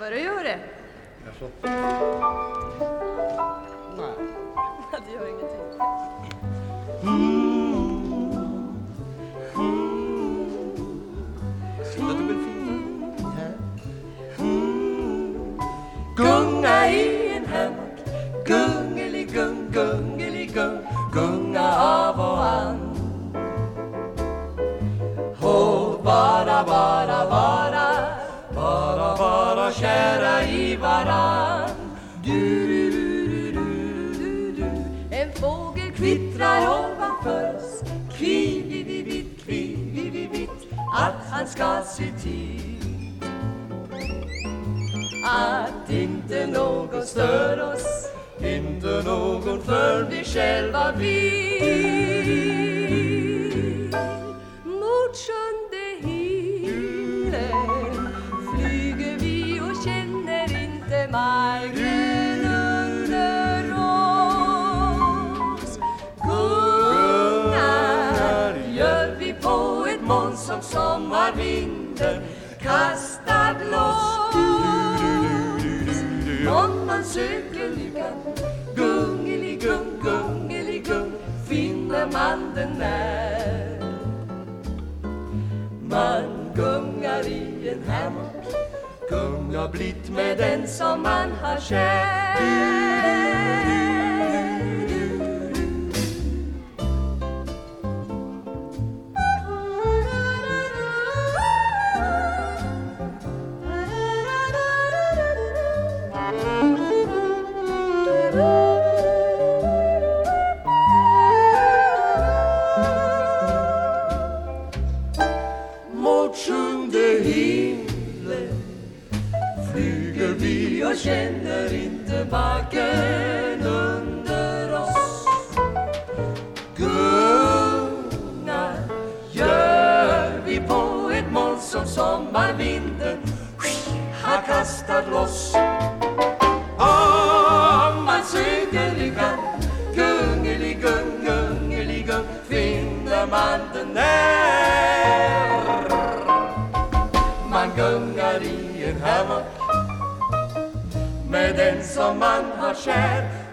Vad du gör det? Jaså? Nej. Det gör ingenting. Gunga i en hammock Gungeligung, gungeligung Gunga av och an bara, bara, bara i varann. Du, du, du, du, du, du. En fågel kvittrar ovanför oss. Kvivivivitt, kvivivivitt Att han ska se till. Att inte någon stör oss. Inte någon för vi själva vill. Som sommarvinden kastar loss om man söker lyckan Gungeligung, gungeligung Finner man den när Man gungar i en hammock. Gungar blitt med den som man har kär vi och känner inte marken under oss. Gungar gör vi på ett moln som sommarvinden? Har kastat loss. Om man söker lyckan Gungeligung, gungeligung finner man den där. Man gungar i en hammock den som man har kär.